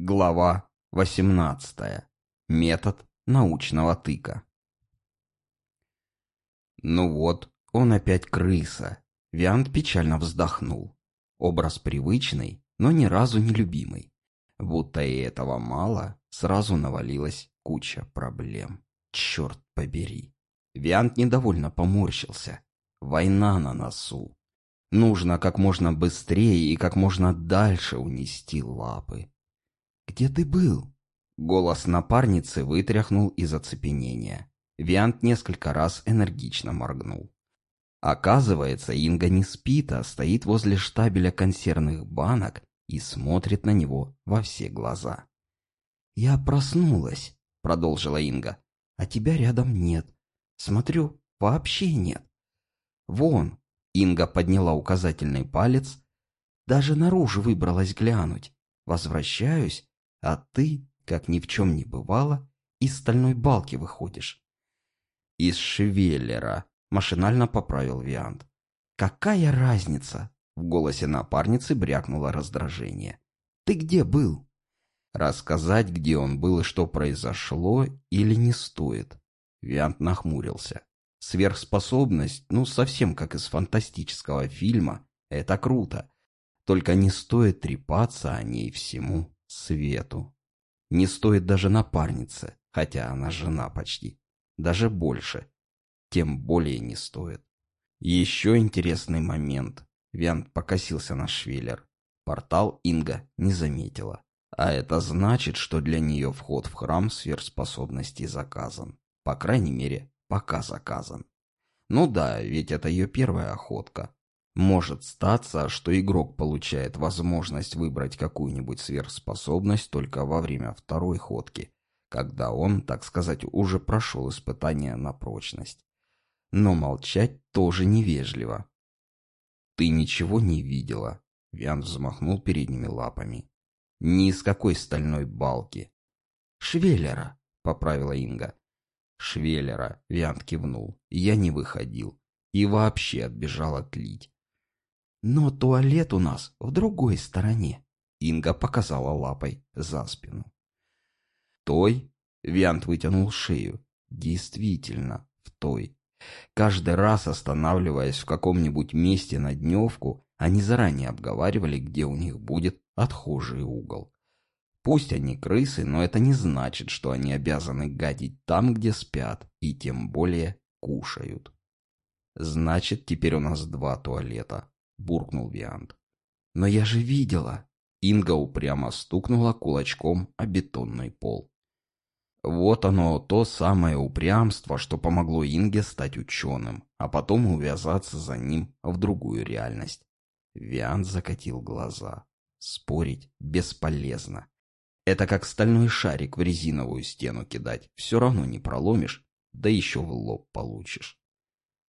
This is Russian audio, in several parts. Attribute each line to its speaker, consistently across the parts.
Speaker 1: Глава 18. Метод научного тыка. Ну вот, он опять крыса. Виант печально вздохнул. Образ привычный, но ни разу не любимый. Будто и этого мало, сразу навалилась куча проблем. Черт побери. Виант недовольно поморщился. Война на носу. Нужно как можно быстрее и как можно дальше унести лапы. «Где ты был?» Голос напарницы вытряхнул из оцепенения. Виант несколько раз энергично моргнул. Оказывается, Инга не спит, а стоит возле штабеля консервных банок и смотрит на него во все глаза. «Я проснулась», — продолжила Инга, — «а тебя рядом нет. Смотрю, вообще нет. Вон, Инга подняла указательный палец, даже наружу выбралась глянуть. Возвращаюсь, а ты, как ни в чем не бывало, из стальной балки выходишь. Из шевеллера, машинально поправил Виант. Какая разница? В голосе напарницы брякнуло раздражение. Ты где был? Рассказать, где он был и что произошло, или не стоит? Виант нахмурился. Сверхспособность, ну совсем как из фантастического фильма, это круто. Только не стоит трепаться о ней всему Свету. Не стоит даже напарнице, хотя она жена почти. Даже больше. Тем более не стоит. Еще интересный момент. Виант покосился на швеллер. Портал Инга не заметила. А это значит, что для нее вход в храм сверхспособностей заказан. По крайней мере, пока заказан. Ну да, ведь это ее первая охотка. Может статься, что игрок получает возможность выбрать какую-нибудь сверхспособность только во время второй ходки, когда он, так сказать, уже прошел испытание на прочность. Но молчать тоже невежливо. «Ты ничего не видела?» Виан взмахнул передними лапами. «Ни из какой стальной балки». «Швеллера», — поправила Инга. «Швеллера», — Виант кивнул. «Я не выходил. И вообще отбежал отлить. Но туалет у нас в другой стороне. Инга показала лапой за спину. Той? Виант вытянул шею. Действительно, в той. Каждый раз останавливаясь в каком-нибудь месте на дневку, они заранее обговаривали, где у них будет отхожий угол. Пусть они крысы, но это не значит, что они обязаны гадить там, где спят, и тем более кушают. Значит, теперь у нас два туалета. — буркнул Виант. «Но я же видела!» Инга упрямо стукнула кулачком о бетонный пол. Вот оно, то самое упрямство, что помогло Инге стать ученым, а потом увязаться за ним в другую реальность. Виант закатил глаза. Спорить бесполезно. Это как стальной шарик в резиновую стену кидать. Все равно не проломишь, да еще в лоб получишь.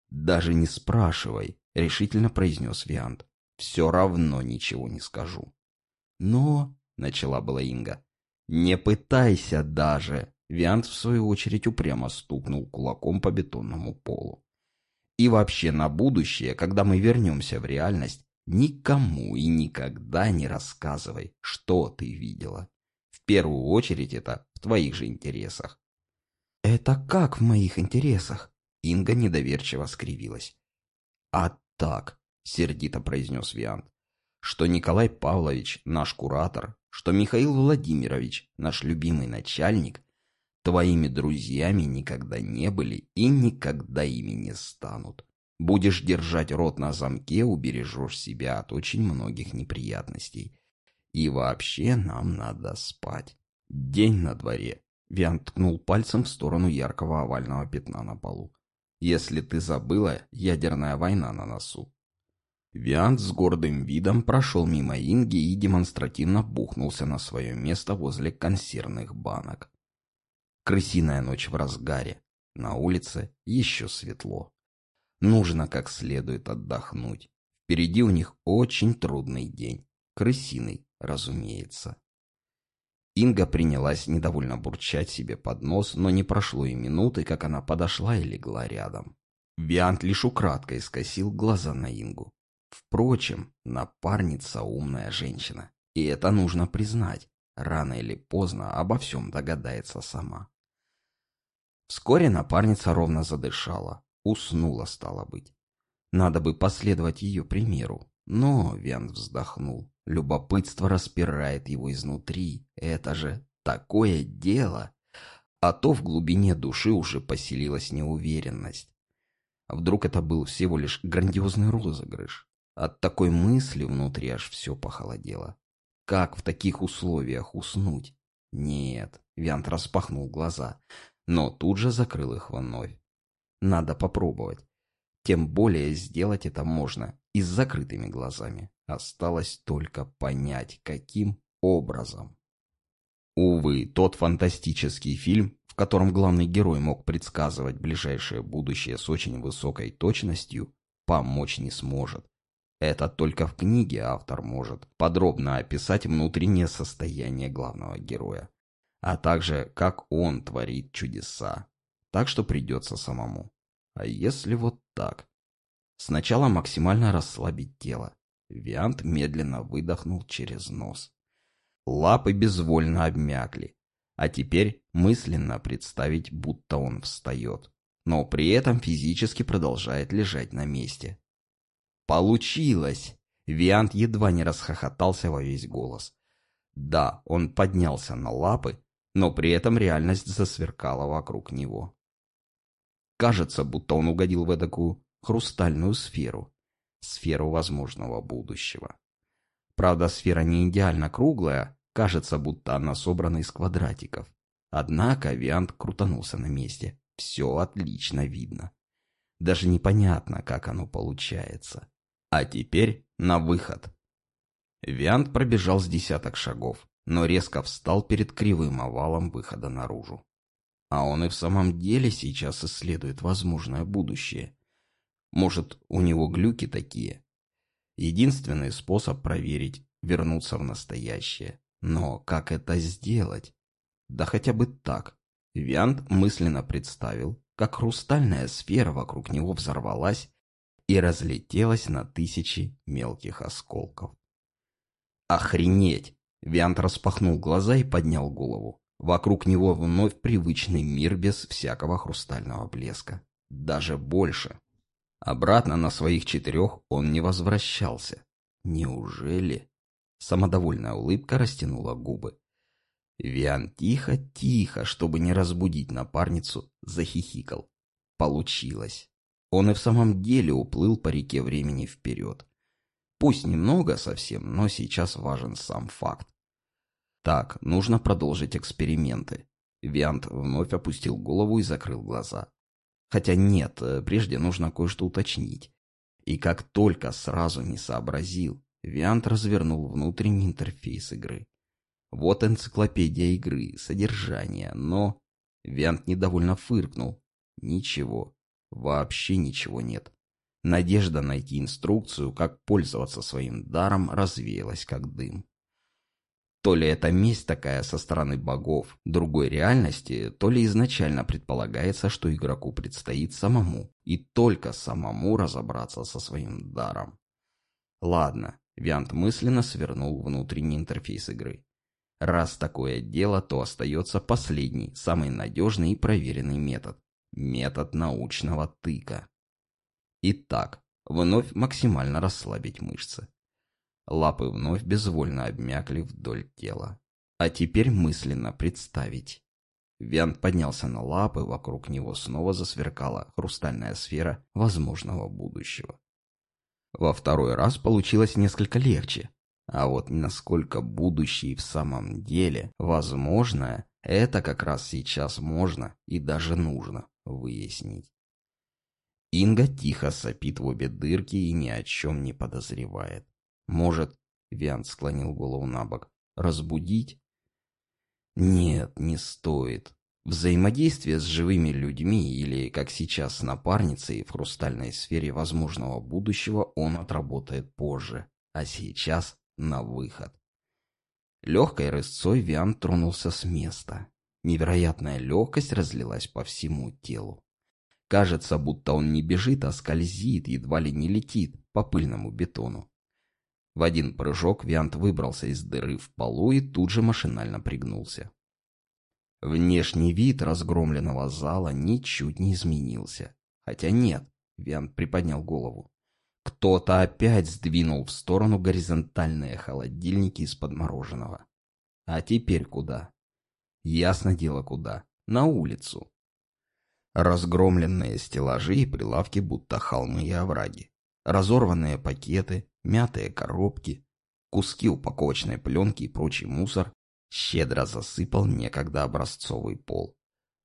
Speaker 1: Даже не спрашивай, — решительно произнес Виант. «Все равно ничего не скажу». «Но...» — начала была Инга. «Не пытайся даже!» Виант, в свою очередь, упрямо стукнул кулаком по бетонному полу. «И вообще на будущее, когда мы вернемся в реальность, никому и никогда не рассказывай, что ты видела. В первую очередь это в твоих же интересах». «Это как в моих интересах?» Инга недоверчиво скривилась. «А так», — сердито произнес Виант, «что Николай Павлович наш куратор, что Михаил Владимирович наш любимый начальник, твоими друзьями никогда не были и никогда ими не станут. Будешь держать рот на замке, убережешь себя от очень многих неприятностей. И вообще нам надо спать. День на дворе». Виант ткнул пальцем в сторону яркого овального пятна на полу. Если ты забыла, ядерная война на носу. Виант с гордым видом прошел мимо Инги и демонстративно бухнулся на свое место возле консервных банок. Крысиная ночь в разгаре. На улице еще светло. Нужно как следует отдохнуть. Впереди у них очень трудный день. Крысиный, разумеется. Инга принялась недовольно бурчать себе под нос, но не прошло и минуты, как она подошла и легла рядом. Виант лишь украдкой скосил глаза на Ингу. Впрочем, напарница умная женщина, и это нужно признать. Рано или поздно обо всем догадается сама. Вскоре напарница ровно задышала. Уснула, стало быть. Надо бы последовать ее примеру. Но Виан вздохнул. Любопытство распирает его изнутри. Это же такое дело. А то в глубине души уже поселилась неуверенность. Вдруг это был всего лишь грандиозный розыгрыш. От такой мысли внутри аж все похолодело. Как в таких условиях уснуть? Нет, Виант распахнул глаза, но тут же закрыл их вновь. Надо попробовать. Тем более сделать это можно и с закрытыми глазами. Осталось только понять, каким образом. Увы, тот фантастический фильм, в котором главный герой мог предсказывать ближайшее будущее с очень высокой точностью, помочь не сможет. Это только в книге автор может подробно описать внутреннее состояние главного героя, а также как он творит чудеса. Так что придется самому. А если вот так? Сначала максимально расслабить тело. Виант медленно выдохнул через нос. Лапы безвольно обмякли. А теперь мысленно представить, будто он встает. Но при этом физически продолжает лежать на месте. Получилось! Виант едва не расхохотался во весь голос. Да, он поднялся на лапы, но при этом реальность засверкала вокруг него. Кажется, будто он угодил в такую хрустальную сферу, сферу возможного будущего. Правда, сфера не идеально круглая, кажется, будто она собрана из квадратиков. Однако Виант крутанулся на месте. Все отлично видно. Даже непонятно, как оно получается. А теперь на выход. Виант пробежал с десяток шагов, но резко встал перед кривым овалом выхода наружу. А он и в самом деле сейчас исследует возможное будущее. Может, у него глюки такие? Единственный способ проверить – вернуться в настоящее. Но как это сделать? Да хотя бы так. Виант мысленно представил, как хрустальная сфера вокруг него взорвалась и разлетелась на тысячи мелких осколков. «Охренеть!» Виант распахнул глаза и поднял голову. Вокруг него вновь привычный мир без всякого хрустального блеска. Даже больше. Обратно на своих четырех он не возвращался. Неужели? Самодовольная улыбка растянула губы. Виан тихо-тихо, чтобы не разбудить напарницу, захихикал. Получилось. Он и в самом деле уплыл по реке времени вперед. Пусть немного совсем, но сейчас важен сам факт. Так, нужно продолжить эксперименты. Виант вновь опустил голову и закрыл глаза. Хотя нет, э, прежде нужно кое-что уточнить. И как только сразу не сообразил, Виант развернул внутренний интерфейс игры. Вот энциклопедия игры, содержание, но... Виант недовольно фыркнул. Ничего, Вообще ничего нет. Надежда найти инструкцию, как пользоваться своим даром, развеялась как дым. То ли это месть такая со стороны богов другой реальности, то ли изначально предполагается, что игроку предстоит самому и только самому разобраться со своим даром. Ладно, Виант мысленно свернул внутренний интерфейс игры. Раз такое дело, то остается последний, самый надежный и проверенный метод Метод научного тыка. Итак, вновь максимально расслабить мышцы. Лапы вновь безвольно обмякли вдоль тела. А теперь мысленно представить. Виант поднялся на лапы, вокруг него снова засверкала хрустальная сфера возможного будущего. Во второй раз получилось несколько легче. А вот насколько будущее в самом деле возможное, это как раз сейчас можно и даже нужно выяснить. Инга тихо сопит в обе дырки и ни о чем не подозревает. Может, Виант склонил голову на бок, разбудить? Нет, не стоит. Взаимодействие с живыми людьми или, как сейчас, с напарницей в хрустальной сфере возможного будущего он отработает позже, а сейчас на выход. Легкой рысцой Виан тронулся с места. Невероятная легкость разлилась по всему телу. Кажется, будто он не бежит, а скользит, едва ли не летит по пыльному бетону. В один прыжок Виант выбрался из дыры в полу и тут же машинально пригнулся. Внешний вид разгромленного зала ничуть не изменился. Хотя нет, Виант приподнял голову. Кто-то опять сдвинул в сторону горизонтальные холодильники из-под мороженого. А теперь куда? Ясно дело куда. На улицу. Разгромленные стеллажи и прилавки, будто холмы и овраги. Разорванные пакеты, мятые коробки, куски упаковочной пленки и прочий мусор щедро засыпал некогда образцовый пол.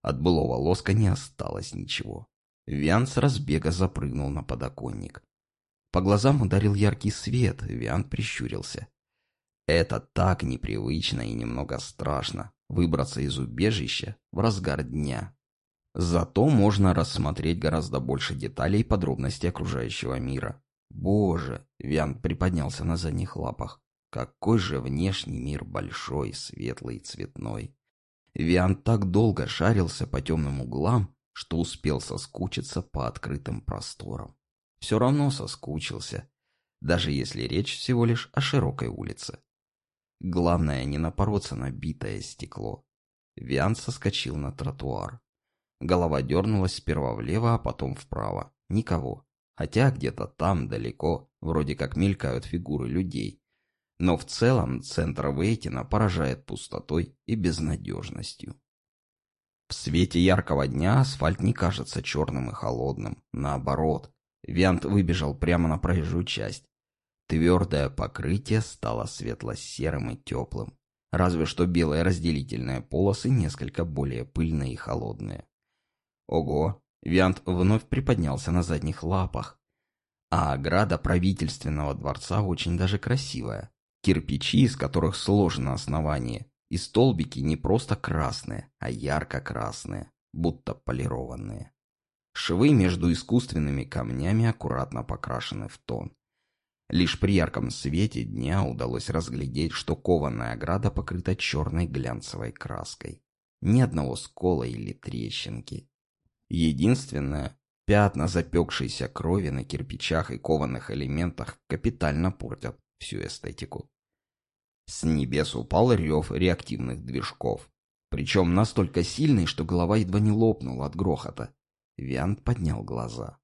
Speaker 1: От былого лоска не осталось ничего. Виан с разбега запрыгнул на подоконник. По глазам ударил яркий свет, Виан прищурился. Это так непривычно и немного страшно — выбраться из убежища в разгар дня. Зато можно рассмотреть гораздо больше деталей и подробностей окружающего мира. Боже, Виан приподнялся на задних лапах. Какой же внешний мир большой, светлый, цветной. Виан так долго шарился по темным углам, что успел соскучиться по открытым просторам. Все равно соскучился, даже если речь всего лишь о широкой улице. Главное не напороться на битое стекло. Виан соскочил на тротуар. Голова дернулась сперва влево, а потом вправо. Никого. Хотя где-то там, далеко, вроде как мелькают фигуры людей. Но в целом центр Вейтина поражает пустотой и безнадежностью. В свете яркого дня асфальт не кажется черным и холодным. Наоборот, Виант выбежал прямо на проезжую часть. Твердое покрытие стало светло-серым и теплым. Разве что белые разделительные полосы несколько более пыльные и холодные. Ого, Виант вновь приподнялся на задних лапах. А ограда правительственного дворца очень даже красивая. Кирпичи, из которых сложено основание, и столбики не просто красные, а ярко-красные, будто полированные. Швы между искусственными камнями аккуратно покрашены в тон. Лишь при ярком свете дня удалось разглядеть, что кованая ограда покрыта черной глянцевой краской. Ни одного скола или трещинки. Единственное, пятна запекшейся крови на кирпичах и кованых элементах капитально портят всю эстетику. С небес упал рев реактивных движков. Причем настолько сильный, что голова едва не лопнула от грохота. Виант поднял глаза.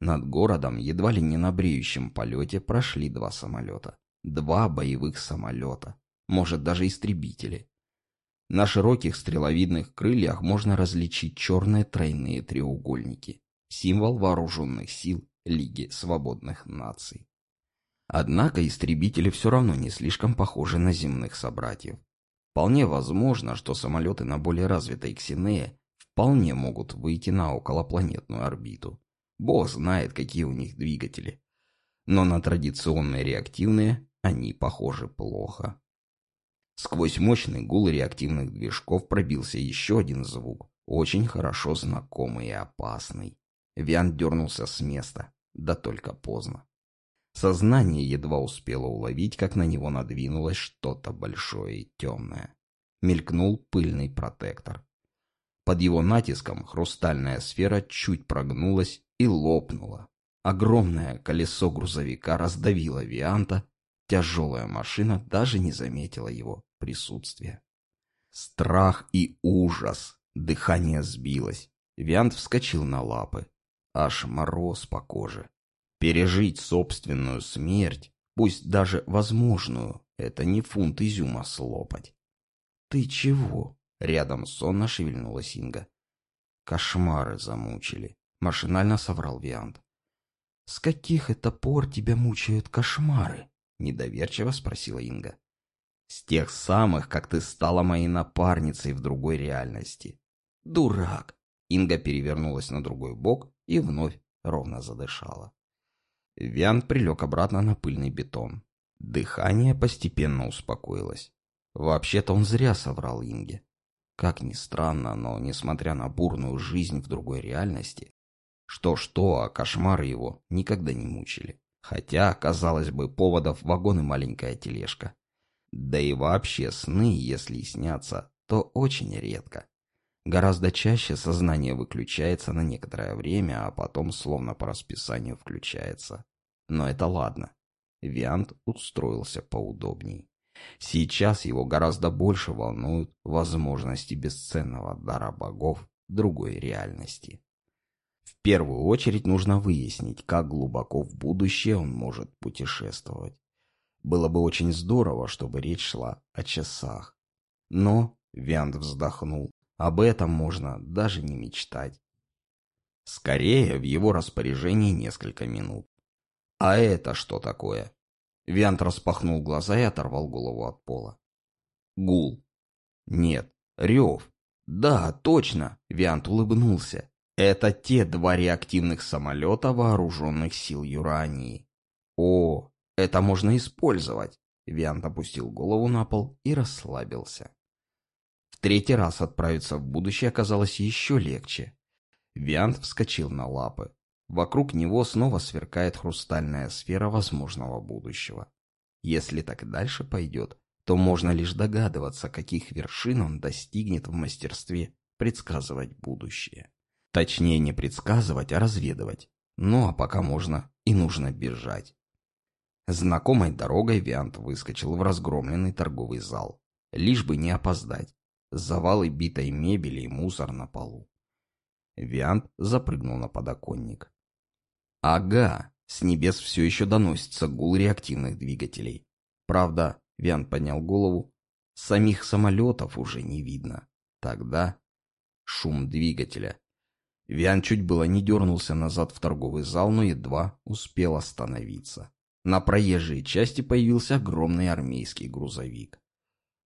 Speaker 1: Над городом, едва ли не на бреющем полете, прошли два самолета. Два боевых самолета. Может, даже истребители. На широких стреловидных крыльях можно различить черные тройные треугольники, символ вооруженных сил Лиги свободных наций. Однако истребители все равно не слишком похожи на земных собратьев. Вполне возможно, что самолеты на более развитой Ксинее вполне могут выйти на околопланетную орбиту. Бог знает, какие у них двигатели. Но на традиционные реактивные они похожи плохо. Сквозь мощный гул реактивных движков пробился еще один звук, очень хорошо знакомый и опасный. Виан дернулся с места, да только поздно. Сознание едва успело уловить, как на него надвинулось что-то большое и темное. Мелькнул пыльный протектор. Под его натиском хрустальная сфера чуть прогнулась и лопнула. Огромное колесо грузовика раздавило Вианта, тяжелая машина даже не заметила его присутствия. Страх и ужас. Дыхание сбилось. Виант вскочил на лапы. Аж мороз по коже. Пережить собственную смерть, пусть даже возможную, это не фунт изюма слопать. «Ты чего?» — рядом сонно шевельнулась Инга. «Кошмары замучили», — машинально соврал Виант. «С каких это пор тебя мучают кошмары?» — недоверчиво спросила Инга. С тех самых, как ты стала моей напарницей в другой реальности. Дурак. Инга перевернулась на другой бок и вновь ровно задышала. Виан прилег обратно на пыльный бетон. Дыхание постепенно успокоилось. Вообще-то он зря соврал Инге. Как ни странно, но несмотря на бурную жизнь в другой реальности, что-что, а кошмары его никогда не мучили. Хотя, казалось бы, поводов вагон и маленькая тележка. Да и вообще сны, если снятся, то очень редко. Гораздо чаще сознание выключается на некоторое время, а потом словно по расписанию включается. Но это ладно. Виант устроился поудобней. Сейчас его гораздо больше волнуют возможности бесценного дара богов другой реальности. В первую очередь нужно выяснить, как глубоко в будущее он может путешествовать. Было бы очень здорово, чтобы речь шла о часах. Но, Виант вздохнул, об этом можно даже не мечтать. Скорее, в его распоряжении несколько минут. А это что такое? Виант распахнул глаза и оторвал голову от пола. Гул. Нет, рев. Да, точно, Виант улыбнулся. Это те два реактивных самолета вооруженных сил Юрании. О, это можно использовать. Виант опустил голову на пол и расслабился. В третий раз отправиться в будущее оказалось еще легче. Виант вскочил на лапы. Вокруг него снова сверкает хрустальная сфера возможного будущего. Если так дальше пойдет, то можно лишь догадываться, каких вершин он достигнет в мастерстве предсказывать будущее. Точнее не предсказывать, а разведывать. Ну а пока можно и нужно бежать. Знакомой дорогой Виант выскочил в разгромленный торговый зал. Лишь бы не опоздать. Завалы битой мебели и мусор на полу. Виант запрыгнул на подоконник. Ага, с небес все еще доносится гул реактивных двигателей. Правда, Виант поднял голову, самих самолетов уже не видно. Тогда шум двигателя. Виан чуть было не дернулся назад в торговый зал, но едва успел остановиться. На проезжей части появился огромный армейский грузовик.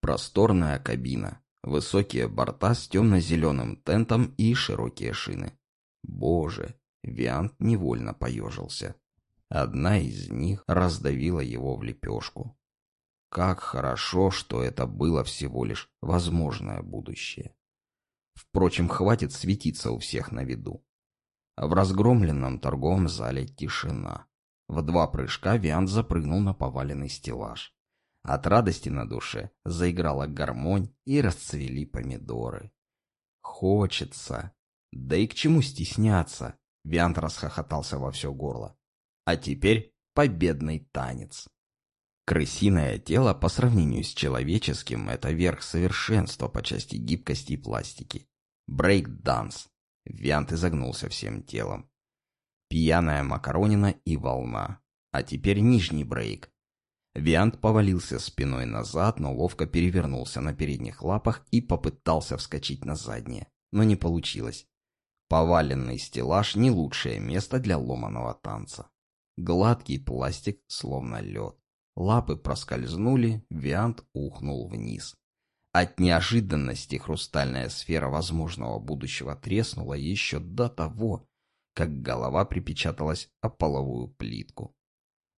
Speaker 1: Просторная кабина, Высокие борта с темно-зеленым тентом и широкие шины. Боже, Виант невольно поежился. Одна из них раздавила его в лепешку. Как хорошо, что это было всего лишь возможное будущее. Впрочем, хватит светиться у всех на виду. В разгромленном торговом зале тишина. В два прыжка Виант запрыгнул на поваленный стеллаж. От радости на душе заиграла гармонь и расцвели помидоры. Хочется. Да и к чему стесняться? Виант расхохотался во все горло. А теперь победный танец. Крысиное тело по сравнению с человеческим – это верх совершенства по части гибкости и пластики. Брейк-данс. Виант изогнулся всем телом. Пьяная макаронина и волна. А теперь нижний брейк. Виант повалился спиной назад, но ловко перевернулся на передних лапах и попытался вскочить на задние. Но не получилось. Поваленный стеллаж – не лучшее место для ломаного танца. Гладкий пластик, словно лед. Лапы проскользнули, Виант ухнул вниз. От неожиданности хрустальная сфера возможного будущего треснула еще до того, как голова припечаталась о половую плитку.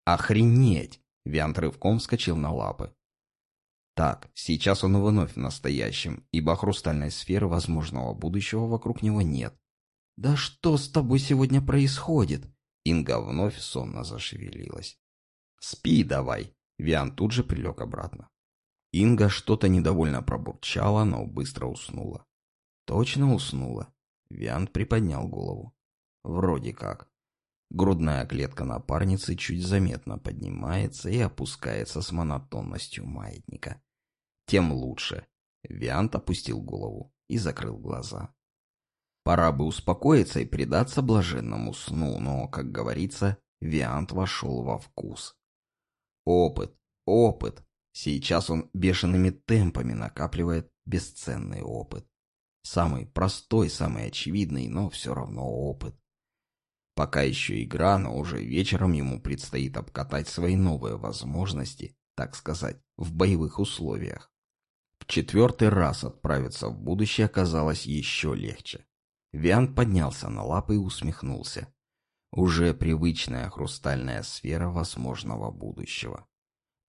Speaker 1: Охренеть! Виант рывком вскочил на лапы. Так, сейчас он вновь в настоящем, ибо хрустальной сферы возможного будущего вокруг него нет. «Да что с тобой сегодня происходит?» Инга вновь сонно зашевелилась. «Спи давай!» Виан тут же прилег обратно. Инга что-то недовольно пробурчала, но быстро уснула. Точно уснула. Виан приподнял голову. Вроде как. Грудная клетка напарницы чуть заметно поднимается и опускается с монотонностью маятника. Тем лучше. Виант опустил голову и закрыл глаза. Пора бы успокоиться и предаться блаженному сну, но, как говорится, Виант вошел во вкус. Опыт, опыт. Сейчас он бешеными темпами накапливает бесценный опыт. Самый простой, самый очевидный, но все равно опыт. Пока еще игра, но уже вечером ему предстоит обкатать свои новые возможности, так сказать, в боевых условиях. В четвертый раз отправиться в будущее оказалось еще легче. Виан поднялся на лапы и усмехнулся. Уже привычная хрустальная сфера возможного будущего.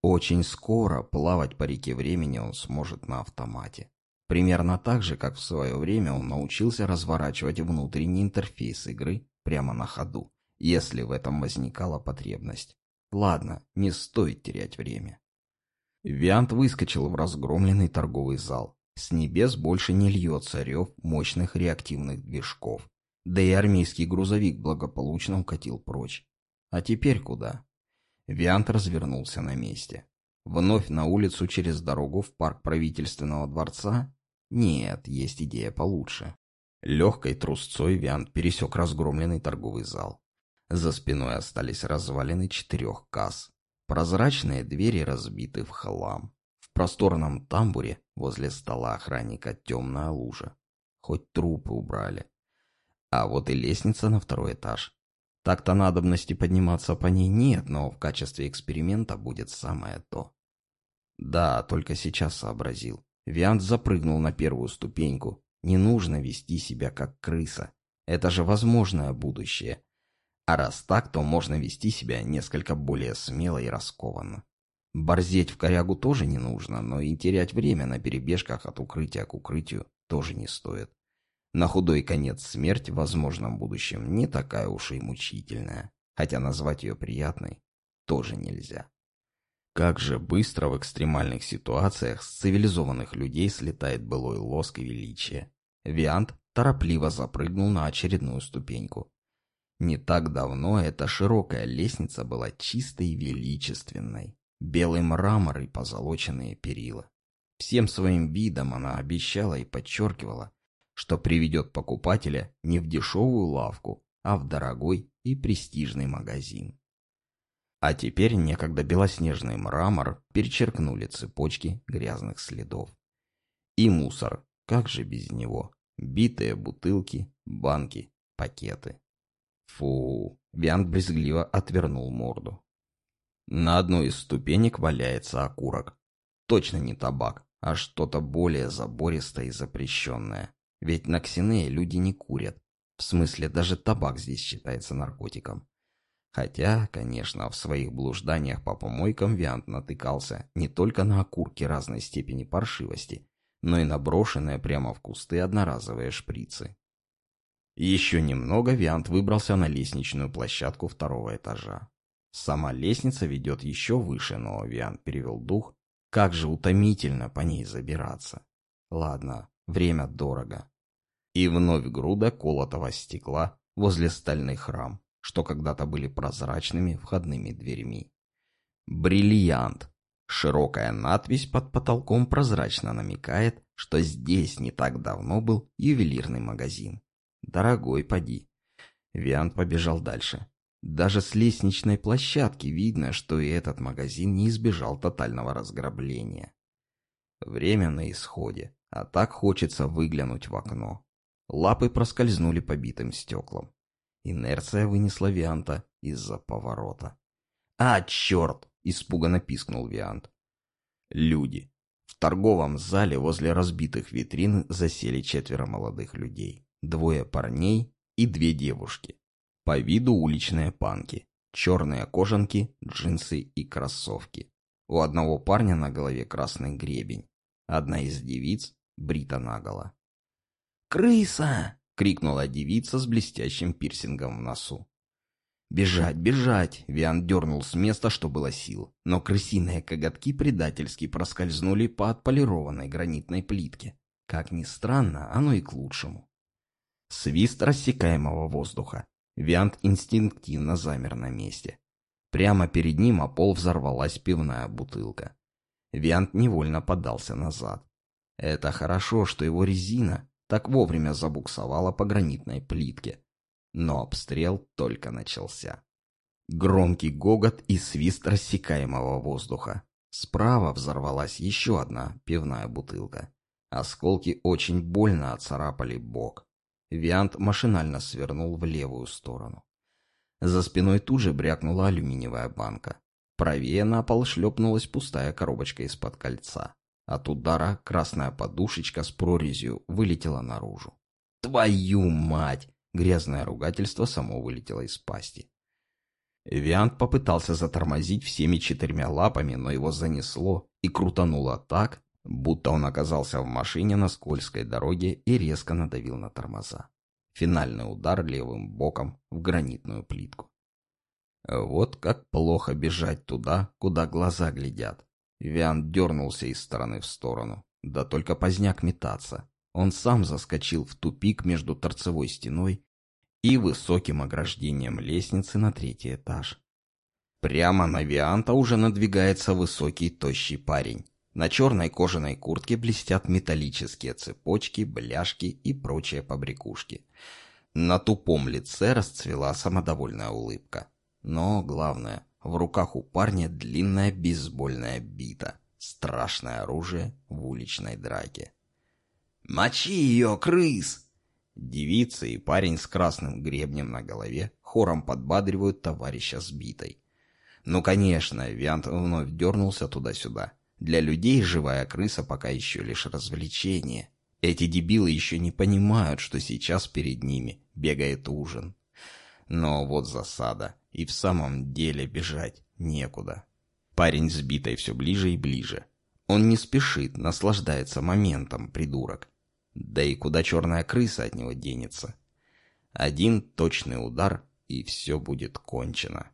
Speaker 1: Очень скоро плавать по реке времени он сможет на автомате. Примерно так же, как в свое время он научился разворачивать внутренний интерфейс игры прямо на ходу, если в этом возникала потребность. Ладно, не стоит терять время. Виант выскочил в разгромленный торговый зал. С небес больше не льется рев мощных реактивных движков. Да и армейский грузовик благополучно укатил прочь. А теперь куда? Виант развернулся на месте. Вновь на улицу через дорогу в парк правительственного дворца? Нет, есть идея получше. Легкой трусцой Виант пересек разгромленный торговый зал. За спиной остались развалины четырех касс. Прозрачные двери разбиты в хлам. В просторном тамбуре возле стола охранника темная лужа. Хоть трупы убрали. А вот и лестница на второй этаж. Так-то надобности подниматься по ней нет, но в качестве эксперимента будет самое то. Да, только сейчас сообразил. Виант запрыгнул на первую ступеньку. Не нужно вести себя как крыса. Это же возможное будущее. А раз так, то можно вести себя несколько более смело и раскованно. Борзеть в корягу тоже не нужно, но и терять время на перебежках от укрытия к укрытию тоже не стоит. На худой конец смерть в возможном будущем не такая уж и мучительная, хотя назвать ее приятной тоже нельзя. Как же быстро в экстремальных ситуациях с цивилизованных людей слетает былой лоск и величие. Виант торопливо запрыгнул на очередную ступеньку. Не так давно эта широкая лестница была чистой и величественной. Белый мрамор и позолоченные перила. Всем своим видом она обещала и подчеркивала, что приведет покупателя не в дешевую лавку, а в дорогой и престижный магазин. А теперь некогда белоснежный мрамор перечеркнули цепочки грязных следов. И мусор, как же без него? Битые бутылки, банки, пакеты. Фу, Виант брезгливо отвернул морду. На одной из ступенек валяется окурок. Точно не табак, а что-то более забористое и запрещенное. Ведь на Ксинее люди не курят. В смысле, даже табак здесь считается наркотиком. Хотя, конечно, в своих блужданиях по помойкам Виант натыкался не только на окурки разной степени паршивости, но и на брошенные прямо в кусты одноразовые шприцы. Еще немного Виант выбрался на лестничную площадку второго этажа. Сама лестница ведет еще выше, но Виант перевел дух. Как же утомительно по ней забираться. Ладно, время дорого. И вновь груда колотого стекла возле стальных рам, что когда-то были прозрачными входными дверьми. Бриллиант. Широкая надпись под потолком прозрачно намекает, что здесь не так давно был ювелирный магазин. Дорогой поди. Виант побежал дальше. Даже с лестничной площадки видно, что и этот магазин не избежал тотального разграбления. Время на исходе, а так хочется выглянуть в окно. Лапы проскользнули по битым стеклам. Инерция вынесла Вианта из-за поворота. «А, черт!» — испуганно пискнул Виант. Люди. В торговом зале возле разбитых витрин засели четверо молодых людей двое парней и две девушки. По виду уличные панки, черные кожанки, джинсы и кроссовки. У одного парня на голове красный гребень. Одна из девиц брита наголо. «Крыса!» — крикнула девица с блестящим пирсингом в носу. «Бежать, бежать!» — Виан дернул с места, что было сил, но крысиные коготки предательски проскользнули по отполированной гранитной плитке. Как ни странно, оно и к лучшему. Свист рассекаемого воздуха. Виант инстинктивно замер на месте. Прямо перед ним о пол взорвалась пивная бутылка. Виант невольно подался назад. Это хорошо, что его резина так вовремя забуксовала по гранитной плитке. Но обстрел только начался. Громкий гогот и свист рассекаемого воздуха. Справа взорвалась еще одна пивная бутылка. Осколки очень больно оцарапали бок. Виант машинально свернул в левую сторону. За спиной тут же брякнула алюминиевая банка. Правее на пол шлепнулась пустая коробочка из-под кольца. От удара красная подушечка с прорезью вылетела наружу. «Твою мать!» Грязное ругательство само вылетело из пасти. Виант попытался затормозить всеми четырьмя лапами, но его занесло и крутануло так, будто он оказался в машине на скользкой дороге и резко надавил на тормоза. Финальный удар левым боком в гранитную плитку. Вот как плохо бежать туда, куда глаза глядят. Виан дернулся из стороны в сторону. Да только поздняк метаться. Он сам заскочил в тупик между торцевой стеной и высоким ограждением лестницы на третий этаж. Прямо на Вианта уже надвигается высокий тощий парень. На черной кожаной куртке блестят металлические цепочки, бляшки и прочие побрякушки. На тупом лице расцвела самодовольная улыбка. Но главное, в руках у парня длинная бейсбольная бита. Страшное оружие в уличной драке. «Мочи ее, крыс!» Девица и парень с красным гребнем на голове хором подбадривают товарища с битой. Ну, конечно, Виант вновь дернулся туда-сюда. Для людей живая крыса пока еще лишь развлечение. Эти дебилы еще не понимают, что сейчас перед ними бегает ужин. Но вот засада, и в самом деле бежать некуда. Парень с все ближе и ближе. Он не спешит, наслаждается моментом, придурок. Да и куда черная крыса от него денется? Один точный удар, и все будет кончено.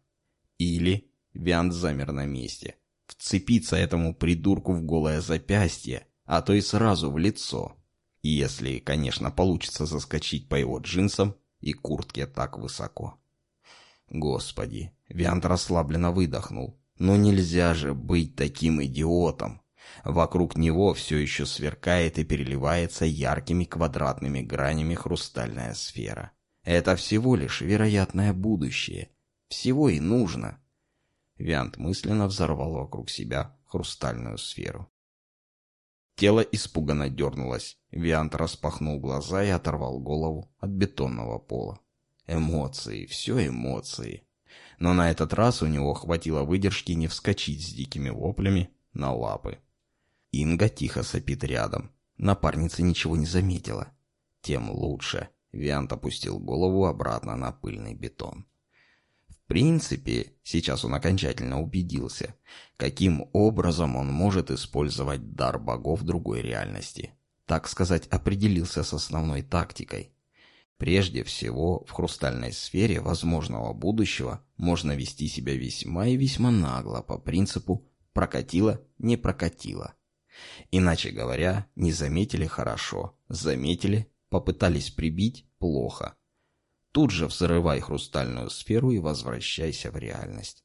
Speaker 1: Или Виант замер на месте. Вцепиться этому придурку в голое запястье, а то и сразу в лицо. Если, конечно, получится заскочить по его джинсам и куртке так высоко. Господи, Виант расслабленно выдохнул. Но нельзя же быть таким идиотом. Вокруг него все еще сверкает и переливается яркими квадратными гранями хрустальная сфера. Это всего лишь вероятное будущее. Всего и нужно. Виант мысленно взорвал вокруг себя хрустальную сферу. Тело испуганно дернулось. Виант распахнул глаза и оторвал голову от бетонного пола. Эмоции, все эмоции. Но на этот раз у него хватило выдержки не вскочить с дикими воплями на лапы. Инга тихо сопит рядом. Напарница ничего не заметила. Тем лучше. Виант опустил голову обратно на пыльный бетон принципе, сейчас он окончательно убедился, каким образом он может использовать дар богов другой реальности. Так сказать, определился с основной тактикой. Прежде всего, в хрустальной сфере возможного будущего можно вести себя весьма и весьма нагло по принципу «прокатило, не прокатило». Иначе говоря, не заметили хорошо, заметили, попытались прибить плохо – Тут же взрывай хрустальную сферу и возвращайся в реальность.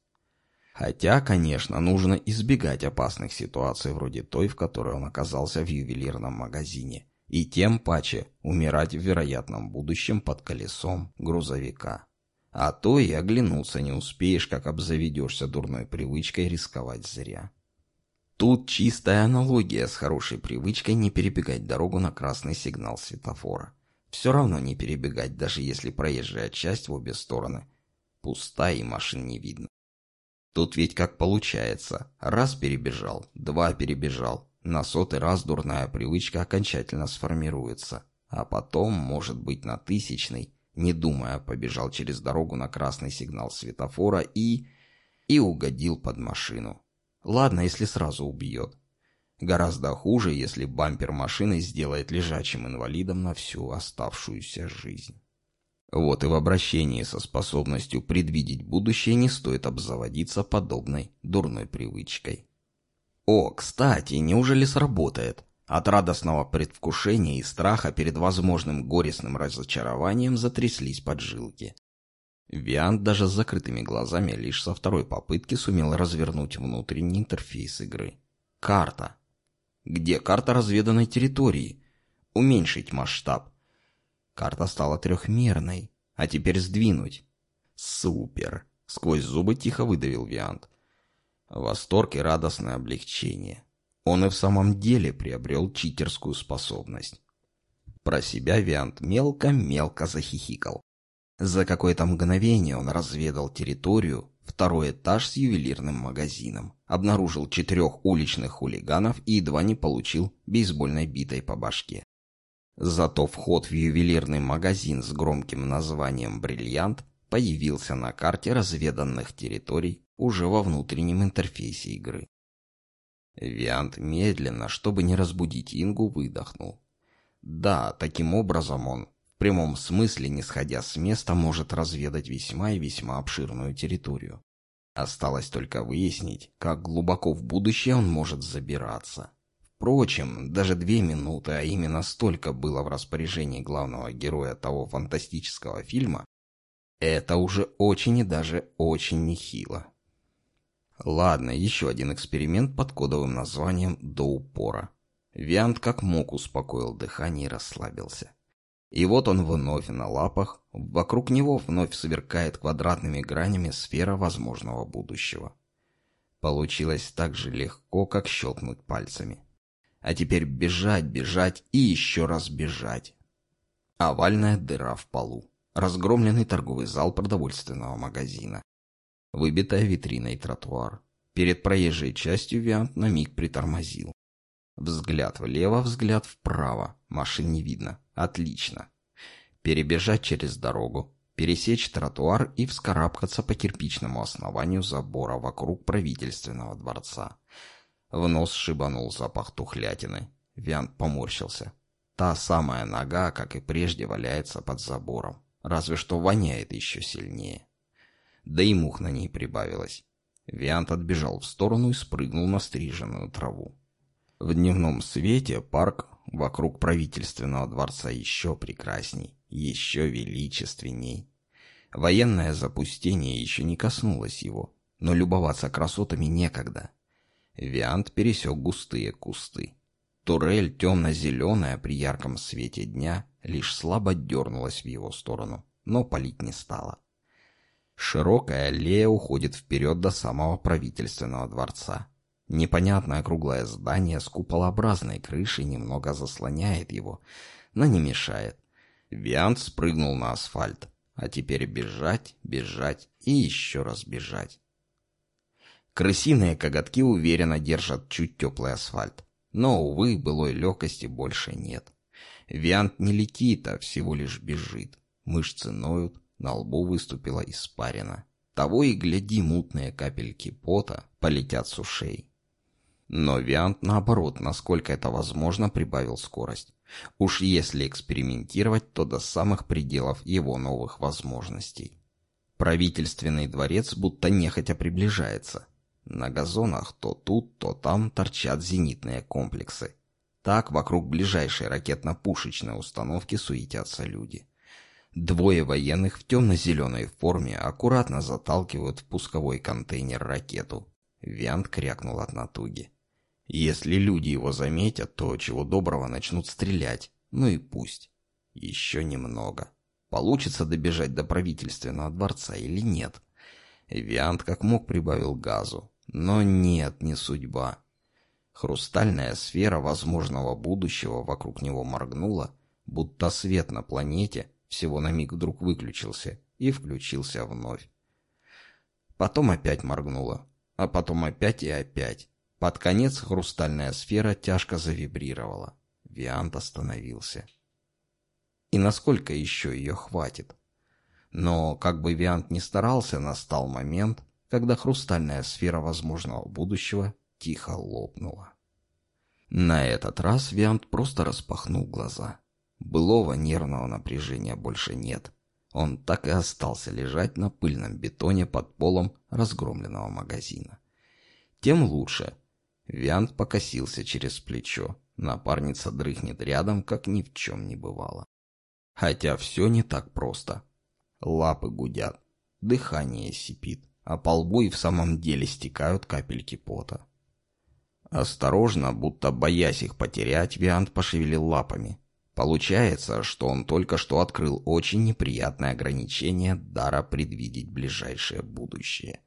Speaker 1: Хотя, конечно, нужно избегать опасных ситуаций вроде той, в которой он оказался в ювелирном магазине, и тем паче умирать в вероятном будущем под колесом грузовика. А то и оглянуться не успеешь, как обзаведешься дурной привычкой рисковать зря. Тут чистая аналогия с хорошей привычкой не перебегать дорогу на красный сигнал светофора. Все равно не перебегать, даже если проезжая часть в обе стороны. Пуста и машин не видно. Тут ведь как получается. Раз перебежал, два перебежал. На сотый раз дурная привычка окончательно сформируется. А потом, может быть, на тысячный, не думая, побежал через дорогу на красный сигнал светофора и... и угодил под машину. Ладно, если сразу убьет. Гораздо хуже, если бампер машины сделает лежачим инвалидом на всю оставшуюся жизнь. Вот и в обращении со способностью предвидеть будущее не стоит обзаводиться подобной дурной привычкой. О, кстати, неужели сработает? От радостного предвкушения и страха перед возможным горестным разочарованием затряслись поджилки. Виант даже с закрытыми глазами лишь со второй попытки сумел развернуть внутренний интерфейс игры. Карта. Где карта разведанной территории? Уменьшить масштаб. Карта стала трехмерной. А теперь сдвинуть. Супер. Сквозь зубы тихо выдавил Виант. Восторг и радостное облегчение. Он и в самом деле приобрел читерскую способность. Про себя Виант мелко-мелко захихикал. За какое-то мгновение он разведал территорию, второй этаж с ювелирным магазином, обнаружил четырех уличных хулиганов и едва не получил бейсбольной битой по башке. Зато вход в ювелирный магазин с громким названием «Бриллиант» появился на карте разведанных территорий уже во внутреннем интерфейсе игры. Виант медленно, чтобы не разбудить Ингу, выдохнул. Да, таким образом он, в прямом смысле, не сходя с места, может разведать весьма и весьма обширную территорию. Осталось только выяснить, как глубоко в будущее он может забираться. Впрочем, даже две минуты, а именно столько было в распоряжении главного героя того фантастического фильма, это уже очень и даже очень нехило. Ладно, еще один эксперимент под кодовым названием «До упора». Виант как мог успокоил дыхание и расслабился. И вот он вновь на лапах, вокруг него вновь сверкает квадратными гранями сфера возможного будущего. Получилось так же легко, как щелкнуть пальцами. А теперь бежать, бежать и еще раз бежать. Овальная дыра в полу. Разгромленный торговый зал продовольственного магазина. Выбитая витриной тротуар. Перед проезжей частью Виант на миг притормозил. Взгляд влево, взгляд вправо. Машин не видно. Отлично. Перебежать через дорогу, пересечь тротуар и вскарабкаться по кирпичному основанию забора вокруг правительственного дворца. В нос шибанул запах тухлятины. Виант поморщился. Та самая нога, как и прежде, валяется под забором. Разве что воняет еще сильнее. Да и мух на ней прибавилось. Виант отбежал в сторону и спрыгнул на стриженную траву. В дневном свете парк вокруг правительственного дворца еще прекрасней, еще величественней. Военное запустение еще не коснулось его, но любоваться красотами некогда. Виант пересек густые кусты. Турель, темно-зеленая при ярком свете дня, лишь слабо дернулась в его сторону, но палить не стала. Широкая аллея уходит вперед до самого правительственного дворца. Непонятное круглое здание с куполообразной крышей немного заслоняет его, но не мешает. Виант спрыгнул на асфальт, а теперь бежать, бежать и еще раз бежать. Крысиные коготки уверенно держат чуть теплый асфальт, но, увы, былой легкости больше нет. Виант не летит, а всего лишь бежит. Мышцы ноют, на лбу выступила испарина. Того и гляди, мутные капельки пота полетят с ушей. Но Виант, наоборот, насколько это возможно, прибавил скорость. Уж если экспериментировать, то до самых пределов его новых возможностей. Правительственный дворец будто нехотя приближается. На газонах то тут, то там торчат зенитные комплексы. Так вокруг ближайшей ракетно-пушечной установки суетятся люди. Двое военных в темно-зеленой форме аккуратно заталкивают в пусковой контейнер ракету. Виант крякнул от натуги. Если люди его заметят, то чего доброго начнут стрелять. Ну и пусть. Еще немного. Получится добежать до правительственного дворца или нет? Виант как мог прибавил газу. Но нет, не судьба. Хрустальная сфера возможного будущего вокруг него моргнула, будто свет на планете всего на миг вдруг выключился и включился вновь. Потом опять моргнула, а потом опять и опять. Под конец хрустальная сфера тяжко завибрировала. Виант остановился. И насколько еще ее хватит? Но, как бы Виант ни старался, настал момент, когда хрустальная сфера возможного будущего тихо лопнула. На этот раз Виант просто распахнул глаза. Былого нервного напряжения больше нет. Он так и остался лежать на пыльном бетоне под полом разгромленного магазина. Тем лучше — Виант покосился через плечо. Напарница дрыхнет рядом, как ни в чем не бывало. Хотя все не так просто. Лапы гудят, дыхание сипит, а по лбу и в самом деле стекают капельки пота. Осторожно, будто боясь их потерять, Виант пошевелил лапами. Получается, что он только что открыл очень неприятное ограничение дара предвидеть ближайшее будущее.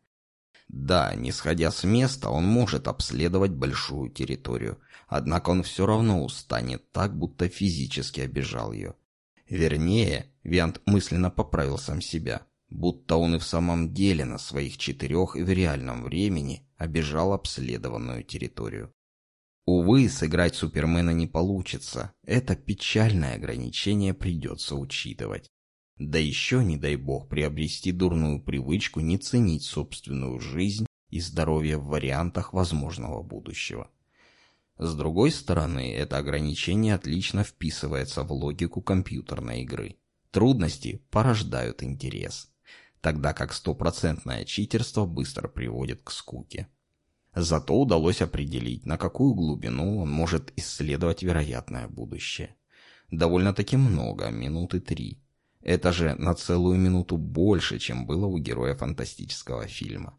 Speaker 1: Да, не сходя с места, он может обследовать большую территорию, однако он все равно устанет так, будто физически обижал ее. Вернее, Виант мысленно поправил сам себя, будто он и в самом деле на своих четырех и в реальном времени обижал обследованную территорию. Увы, сыграть Супермена не получится, это печальное ограничение придется учитывать. Да еще, не дай бог, приобрести дурную привычку не ценить собственную жизнь и здоровье в вариантах возможного будущего. С другой стороны, это ограничение отлично вписывается в логику компьютерной игры. Трудности порождают интерес, тогда как стопроцентное читерство быстро приводит к скуке. Зато удалось определить, на какую глубину он может исследовать вероятное будущее. Довольно-таки много, минуты три. Это же на целую минуту больше, чем было у героя фантастического фильма.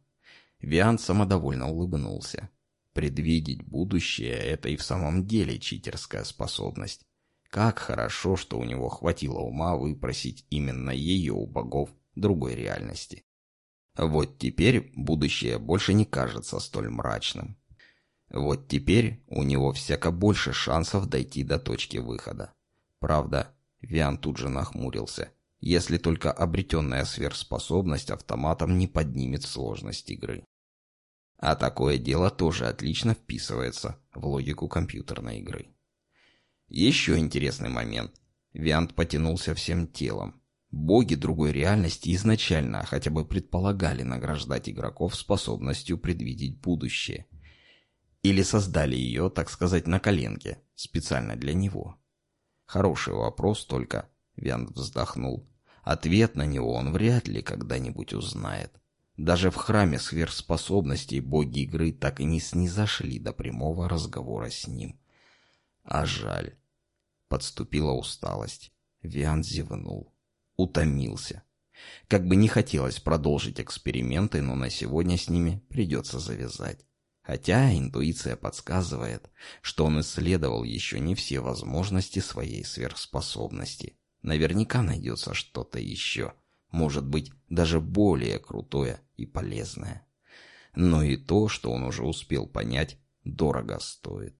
Speaker 1: Виан самодовольно улыбнулся. Предвидеть будущее — это и в самом деле читерская способность. Как хорошо, что у него хватило ума выпросить именно ее у богов другой реальности. Вот теперь будущее больше не кажется столь мрачным. Вот теперь у него всяко больше шансов дойти до точки выхода. Правда, Виан тут же нахмурился, если только обретенная сверхспособность автоматом не поднимет сложность игры. А такое дело тоже отлично вписывается в логику компьютерной игры. Еще интересный момент. Виант потянулся всем телом. Боги другой реальности изначально хотя бы предполагали награждать игроков способностью предвидеть будущее. Или создали ее, так сказать, на коленке, специально для него. Хороший вопрос только, Виант вздохнул. Ответ на него он вряд ли когда-нибудь узнает. Даже в храме сверхспособностей боги игры так и не снизошли до прямого разговора с ним. А жаль. Подступила усталость. Виан зевнул. Утомился. Как бы не хотелось продолжить эксперименты, но на сегодня с ними придется завязать. Хотя интуиция подсказывает, что он исследовал еще не все возможности своей сверхспособности. Наверняка найдется что-то еще может быть даже более крутое и полезное. Но и то, что он уже успел понять, дорого стоит.